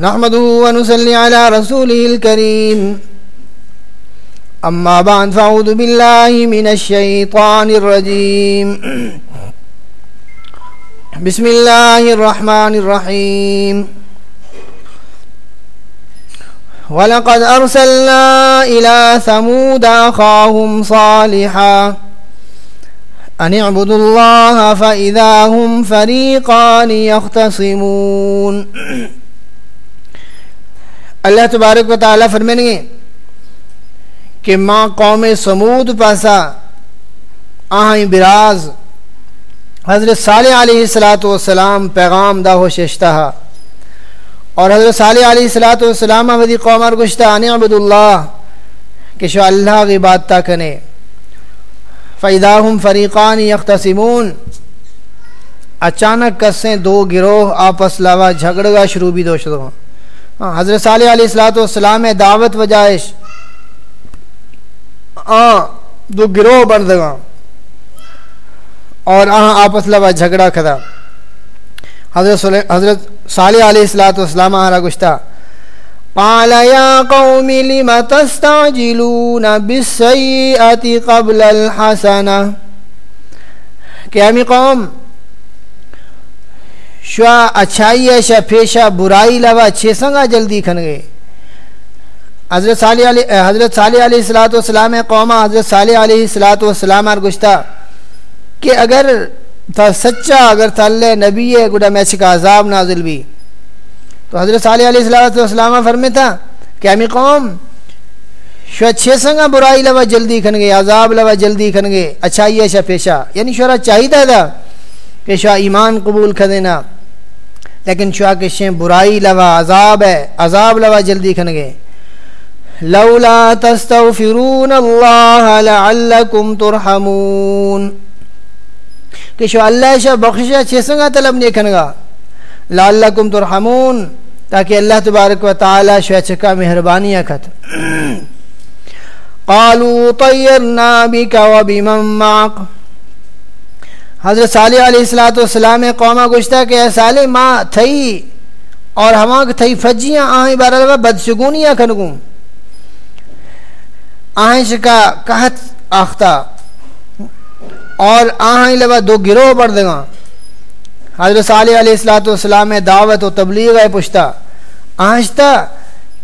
نحمده ونصلي على رسوله الكريم. أما بعد فأعوذ بالله من الشيطان الرجيم. بسم الله الرحمن الرحيم. ولقد أرسلنا إلى ثمود أخاهم صالحا أن اعبدوا الله فإذا هم فريقان يختصمون اللہ تبارک و تعالیٰ فرمین گے کہ ماں قوم سمود پاسا آہیں براز حضرت صالح علیہ السلاۃ والسلام پیغام دا ہو ششتہ اور حضرت صالح علیہ السلاۃ والسلام ودی قوم اور گشتہ آنے عبد اللہ کہ شو اللہ کی بات تا کنے۔ فیداہم فریقان یختصمون اچانک کسیں دو گروہ آپس لوا جھگڑگا شروع بھی دوشت ہاں، حضرت صالح علیہ السلاۃ والسلام دعوت وجائش۔ آ دو گروہ بن اور آہاں آپس لوا جھگڑا کھدا۔ حضرت حضرت صالح علیہ السلاۃ والسلام آہرا گشتا قال يا قوم لم تستعجلون بالسيئة قبل الحسنة کہ قوم شوا اچھائی ہے شا پیشا برائی لوا اچھے سنگا جلدی کھن گئے حضرت صالح علیہ حضرت صالح علیہ السلاۃ والسلام قوما حضرت صالح علیہ السلاۃ والسلام اور گشتہ کہ اگر تھا سچا اگر تھا نبی ہے گڈا میں کا عذاب نازل بھی۔ تو حضرت صالح علیہ السلاۃ والسلام فرمے تھا کہ امی قوم شو اچھے سنگا برائی لوا جلدی کھن گئے عذاب لوا جلدی کھن گئے اچھائی ہے شا پیشا یعنی شورا چاہیے تھا کہ شاہ ایمان قبول کر دینا۔ لیکن شاہ کے برائی لوا، عذاب ہے، عذاب لوا جلدی کھن گئے لولا تستغفرون اللہ لعلکم ترحمون۔ کہ شو اللہ شاہ بخشہ چھے سنگا طلب نہیں کھنگا لعلکم ترحمون، تاکہ اللہ تبارک و تعالی شو چکا مہربانیاں کھت۔ قالوا طیرنا بکا وبمن معق حضرت صالح علیہ السلاۃ والسلام قوما گشتہ کہ اے صالح، ماں تھئی اور ہما تھئی فجیاں آہیں بارہ بدشگونیاں کھنگوں آہیں شکا کہت آختہ اور آہیں لبا دو گروہ بڑھ دگا حضرت صالح علیہ السلاۃ والسلام دعوت و تبلیغ ہے پشتا۔ آہشتا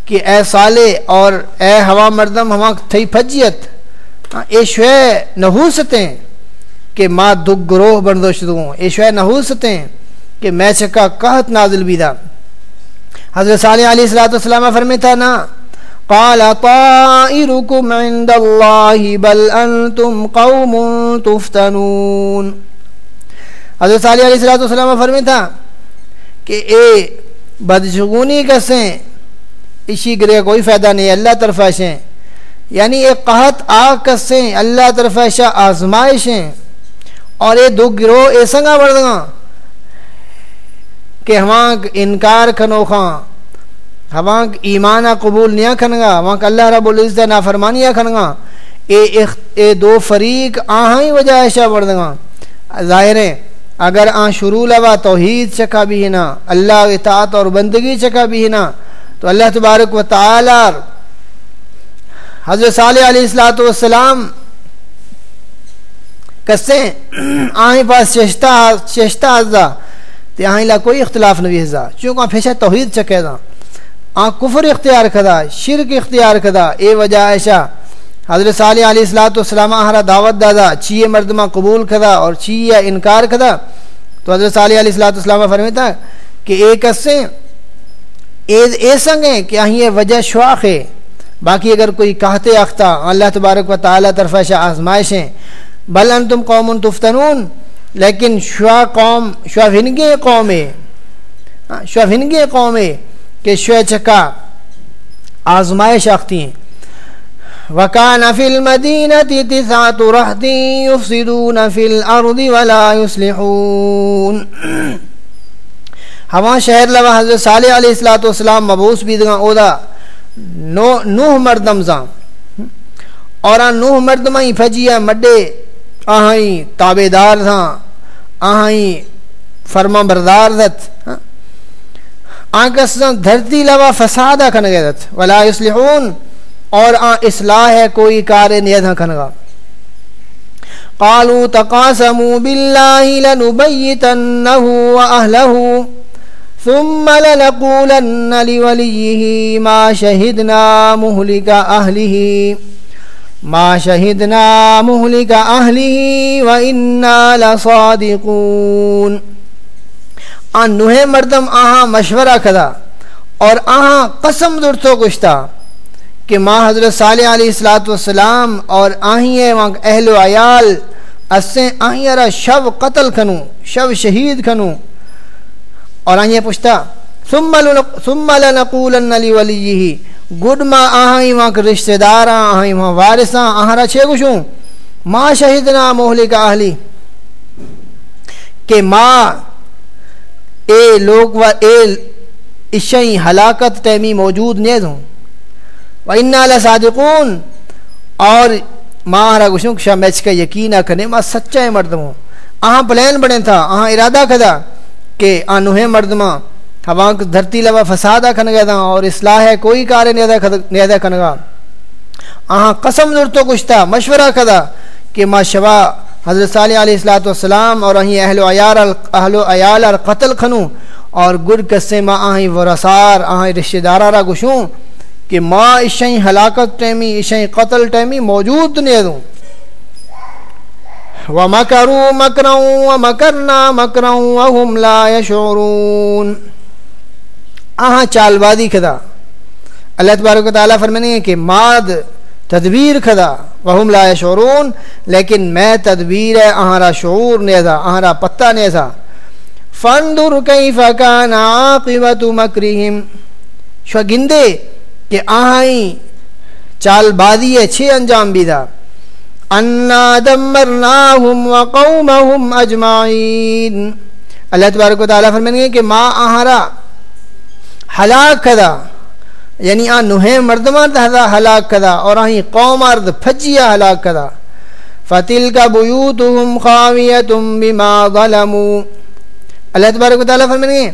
کہ اے صالح اور اے ہوا مردم ہما تھئی فجیت۔ ہاں، اے شوے نحوستیں۔ کہ ماں دکھ گروہ بردوش دوں اے شوئے نحوستیں کہ میں چکا قہت نازل بیدہ حضرت صالح علیہ السلام فرمیتا نا، قال طائركم عند الله بل انتم قوم تفتنون۔ حضرت صالح علیہ السلام فرمیتا کہ اے بدشگونی کسیں، اسی گرے کوئی فائدہ نہیں، اللہ طرف آشیں۔ یعنی ایک قہت آگ کسیں، اللہ طرف آشا آزمائشیں۔ اور یہ دو گروہ اے سنگا بڑھ کہ ہماں انکار کھنو خاں ہماں ایمان قبول نیا کھنگا ہماں اللہ رب العزت نافرمانیاں کھنگا اے, اے دو فریق آہاں ہی وجہ ایشا بڑھ ظاہر ہے اگر آن شروع لوا توحید چکا بھی نا اللہ اطاعت اور بندگی چکا بھی نا تو اللہ تبارک و تعالی حضرت صالح علیہ السلاۃ والسلام کسیں آہیں پاس چشتہ چشتہ ازا تے آہیں لا کوئی اختلاف نبی ازا چونکہ پھیشہ توحید چکے دا۔ آن کفر اختیار کدا، شرک اختیار کدا۔ اے وجہ ایشا حضرت صالح علیہ السلام والسلام آہرا دعوت دادا، چیئے مردمہ قبول کدا اور چیئے انکار کدا۔ تو حضرت صالح علیہ السلام فرمیتا کہ اے کسیں اے سنگیں کہ آہیں یہ وجہ شواق ہے۔ باقی اگر کوئی کہتے اختہ اللہ تبارک و تعالیٰ طرف شاہ آزمائشیں بل انتم قوم تفتنون، لیکن شوا قوم شوا ہنگے قوم ہے ہاں، شوا ہنگے قوم ہے کہ شوا چکا آزمائش اختی ہیں۔ وکان فی المدینة تسعت رہتی یفسدون فی الارض ولا یسلحون ہما شہر لوا حضرت صالح علیہ السلام مبوس بھی دگا اودا نوح مردم زام اور نوح مردم ہی فجیہ مڈے آہیں تابے دار تھا آہیں فرما بردار دت ہاں؟ آنکہ دھرتی لوا فسادہ کھنگے دت، ولا یصلحون اور آن اصلاح ہے کوئی کار نیدہ کھنگا۔ قالوا تقاسموا بالله لنبيتنه وأهله ثم لنقولن لوليه ما شهدنا مهلك أهله۔ ما شهدنا مهلك أهله وإنا لصادقون آن نوہ مردم آہاں مشورہ کدا اور آہاں قسم درتو گشتا کہ ماں حضرت صالح علیہ السلام اور آہیں وہاں اہل و عیال اسیں آہیں را شو قتل کھنو شو شہید کھنو اور آہیں پوچھتا ثم لنقولن لی ولیہی گڈ ما آہیں وہاں رشتہ داراں آہیں وہاں وارثاں، آہاں را چھے گوشوں ما شہدنا مہلک اہلی۔ کہ ماں اے لوگ و اے اشئی ہلاکت تیمی موجود نیز ہوں و انا لصادقون۔ اور ماں گشوں شاہ میچ کا یقین کرنے ماں سچا ہے مردموں آہاں پلین بڑے تھا، آہاں ارادہ کھدا کہ آنوہیں مردماں ہوا دھرتی لوا فسادہ کھن گیا تھا اور اصلاح ہے، کوئی کار نیادہ کھنگا آہاں قسم نور تو کچھ تھا، مشورہ کھدا کہ ما شوا حضرت صالح علیہ السلاۃ والسلام اور اہیں اہل و عیار اہل و عیال اور قتل کھنوں اور گر کسے ماں آہیں ورسار آہیں رشتہ دارہ را گشوں کہ ماں اشیں ہلاکت ٹیمی اشیں قتل ٹیمی موجود نہیں دوں۔ وَمَكَرُوا مَكْرًا وَمَكَرْنَا مَكْرًا وَهُمْ لَا يَشْعُرُونَ آہاں چال بادی کھدا۔ اللہ تبارک و تعالیٰ فرمانے ہیں کہ ماد تدبیر کھدا، وہم لا شعرون لیکن میں تدبیر ہے اہارا شعور نیزا اہارا پتہ نیزا فاندر کیف کان عاقبت مکرہم۔ شو گندے کہ آہائیں چال بادی ہے، چھ انجام بیدا انا دمرناہم وقومہم اجمعین۔ اللہ تبارک و تعالیٰ فرمائیں گے کہ ما آہارا ہلاک کھدا یعنی آن نوہیں مردمان تہدا ہلاک کدا، اور آہیں قوم ارد پھجیا ہلاک کدا۔ فتل کا بیوتہم خاویتم بما ظلمو اللہ تبارک و تعالیٰ فرمائیں گے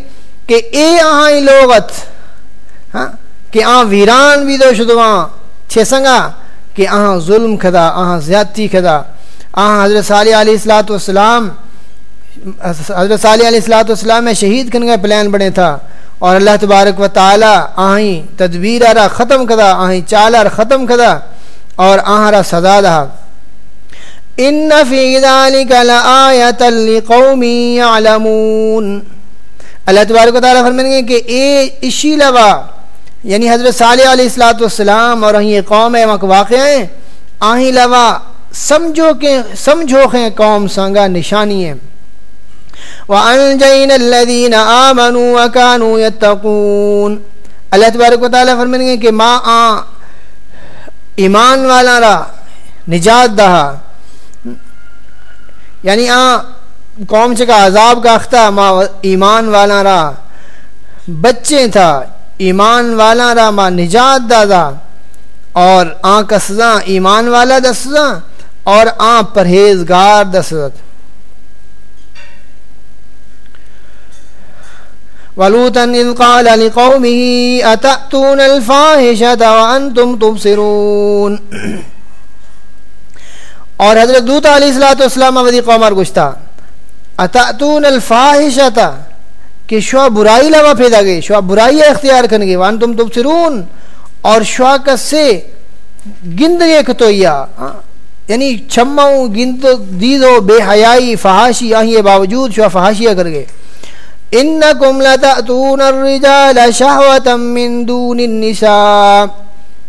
کہ اے آہیں لوگت ہاں کہ آن ویران بھی دو شدوان چھے سنگا، کہ آہاں ظلم کھدا آہاں زیادتی کھدا آہاں حضرت صالح علیہ السلام حضرت صالح علیہ السلام میں شہید کنگا پلان بڑے تھا۔ اور اللہ تبارک و تعالی آہیں تدبیر آرہ ختم کدا آہیں چالار ختم کدا اور آہرہ سزا دہا ان فی ذالک لآیت لقوم یعلمون۔ اللہ تبارک و تعالی فرمائیں گے کہ اے اشی لوا یعنی حضرت صالح علیہ السلام اور آہیں قوم ہے وقت واقع ہیں۔ آہیں لوا، سمجھو کہ سمجھو کہ قوم سانگا نشانی ہے۔ وَأَنْجَيْنَ الَّذِينَ آمَنُوا وَكَانُوا يَتَّقُونَ۔ اللہ تبارک و تعالیٰ فرمائیں گے کہ ماں آن ایمان والا را، نجات دہا۔ یعنی آن قوم چکا عذاب کا اختہ، ماں، ایمان والا را۔ بچے تھا، ایمان والا را، ماں، نجات دادا اور آن کا سزا، ایمان والا دا سزا۔ اور آن پرہیزگار دا سزا۔ ولوطا إذ قال لقومه، أتأتون الفاحشة وأنتم تبصرون؟ اور حضرت دوت علیہ الصلوۃ والسلام ودی قوم اور گشتا اتاتون الفاحشة؟ کہ شو برائی لوا پیدا گئی شو برائی اختیار کرنگے وانتم تبصرون؟ اور شو کا سے؟ گند گندگے کتویا یعنی چھماؤں گند، دیدو، بے حیائی، فحاشی، آہی، باوجود شو فحاشیہ کر گئے۔ انکم لتأتون الرجال شہوتا من دون النساء.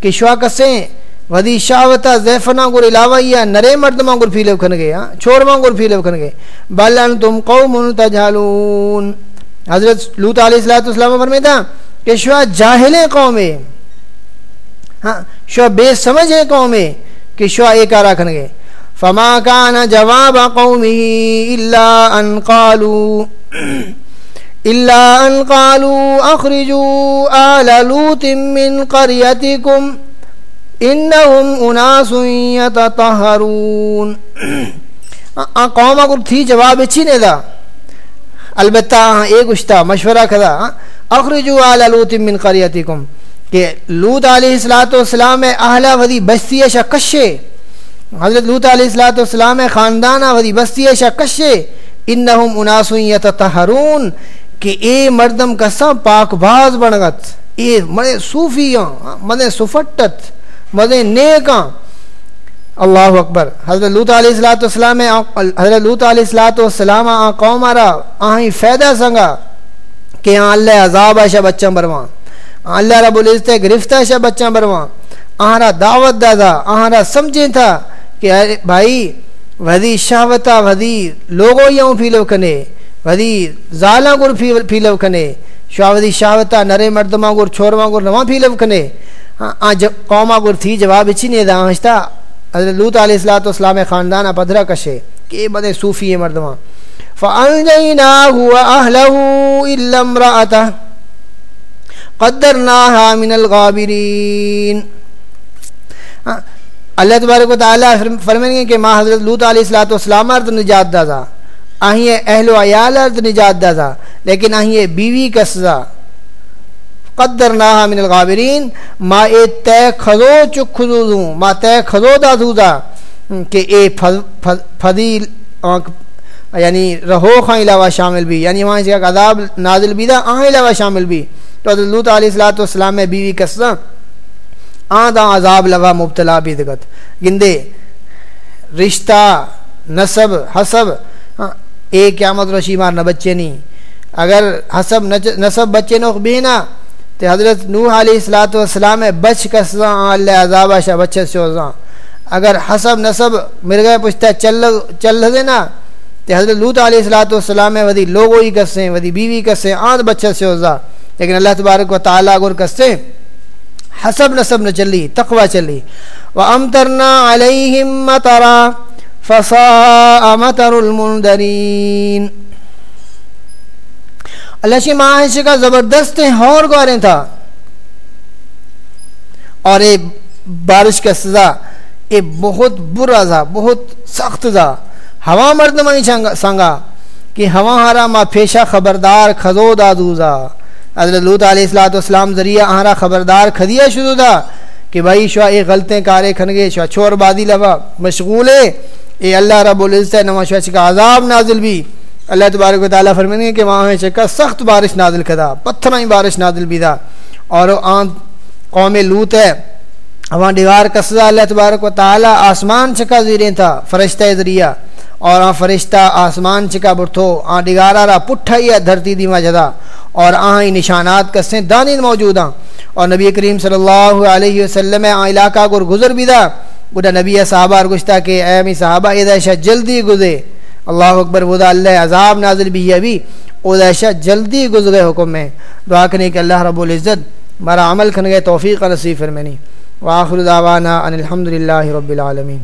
کہ شوا کسیں ودی شہوتا، زیفنا گر علاوہ یا نرے مردمہ گر پھیلے کھن گئے ہاں؟ چھوڑ گر پھیلے کھن گئے بل انتم قوم تجھالون حضرت لوت علیہ السلام فرمائے تھا کہ شوا جاہل قوم ہے ہاں؟ شوا بے سمجھ ہے قوم ہے کہ شوا ایک آرہ کھن گئے فما کان جواب قومی الا ان قالو إلا أن قالوا أخرجوا آل لوط من قريتكم إنهم أناس يتطهرون قوم اگر تھی جواب اچھی نہیں دا البتہ ایک اشتا مشورہ کھدا اخرجو آل لوت من قریتکم کہ لوت علیہ السلاۃ والسلام اہلا ودی بستی شکشے۔ حضرت لوت علیہ السلاۃ والسلام خاندانہ ودی بستی شکشے۔ انہم اناس یتطہرون۔ کہ اے مردم کا سب پاک باز بنگت اے مدے صوفیاں مدے سفٹت، مدے نیکاں اللہ اکبر۔ حضرت لوت علیہ السلاۃ والسلام حضرت لوت علیہ السلاۃ والسلام آ قوم آرا آہیں فیدہ سنگا کہ آن اللہ عذاب ہے بچہ برواں۔ اللہ رب العزت گرفتہ شا بچہ برواں۔ آہرا دعوت دادا آہرا سمجھیں تھا کہ بھائی ودی شہوتا ودی لوگو یوں پھیلو کنے۔ ودی زالاں گر پھیلو کنے شاہ ودی شہوتا نرے مردماں گر چھورماں گر نواں پھیلو کنے۔ ہاں، آ قوما گر تھی، جواب اچھی نہیں دا۔ ہاں، آہشتا حضرت لوت علیہ السلاۃ والسلام خاندانہ پدرہ کشے۔ کہ بدے صوفی مردماں فَأَنْجَيْنَاهُ وَأَهْلَهُ إِلَّا امْرَأَتَهُ قدرناها من الغابرین ہاں، اللہ تبارک و تعالیٰ فرمائیں گے کہ ماں حضرت لوت علیہ السلاۃ والسلام نجات دازا آہیں اہل و عیال ارد نجات دازا لیکن آہیں بیوی کا سزا۔ قدرناها من الغابرین، ما اے تے خضو چک خضو دوں، ما تے خضو دا دوں دا کہ اے فضیل یعنی رہو خان علاوہ شامل بھی یعنی وہاں سے عذاب نازل بھی دا آہیں علاوہ شامل بھی۔ تو حضرت لوت علیہ السلاۃ والسلام میں بیوی کسا آدھا عذاب لوا مبتلا بھی دگت۔ گندے، رشتہ، نصب، حسب ہاں، ہاں، ایک قیامت رشی مار نہ بچے نہیں۔ اگر حسب نصب بچے نو بینا تو حضرت نوح علیہ السلاۃ والسلام بچ کسا اللہ عذاب شاہ بچے سے اگر حسب نصب مر گئے پوچھتا چل چل دینا تو حضرت لوت علیہ السلاۃ والسلام ودی لوگوں ہی کسیں ودی بیوی کسیں آدھ بچے سے لیکن اللہ تبارک و تعالیٰ گر کسے حسب نصب نہ چلی تقوی چلی۔ وَأَمْتَرْنَا عَلَيْهِمْ مَطَرًا۔ فَصَاءَ مَطَرُ الْمُنْدَرِينَ اللہ شی معاہش کا زبردست ہور گواریں تھا۔ اور اے بارش کا سزا اے بہت برا تھا، بہت سخت تھا۔ ہوا مرد منی سنگا کہ ہوا ہارا ما پیشہ خبردار خزو دادوزا حضرت لوت علیہ السلاۃ والسلام ذریعہ آہرا خبردار خدیہ شروع تھا کہ بھائی شوا اے غلطیں کارے کھنگے شوا چھوڑ بادی لبا، مشغول ہے۔ اے اللہ رب العزت نما شوا چکا عذاب نازل بھی۔ اللہ تبارک و تعالیٰ فرمائیں گے کہ وہاں چکا سخت بارش نازل کھدا پتھر ہی بارش نازل بھی تھا اور آن قوم لوت ہے، وہاں دیوار کسدا اللہ تبارک و تعالیٰ آسمان چکا زیریں تھا، فرشتہ ذریعہ۔ اور آن فرشتہ آسمان چکا برتھو، آن ڈگارا را پٹھا ہی دھرتی دی مجدہ اور آہیں نشانات کسیں دانین موجود ہیں اور نبی کریم صلی اللہ علیہ وسلم آن علاقہ گر گزر بھی دا۔ گڈا نبی صحابہ گشتہ کہ اے می صحابہ ادھا جلدی گزے اللہ اکبر ودا اللہ عذاب نازل بھی ہے ابھی ادھا جلدی گزرے حکم میں۔ دعا کرنے کہ اللہ رب العزت مرا عمل کھن گئے توفیق نصیب فرمینی وآخر دعوانا ان الحمدللہ رب العالمین۔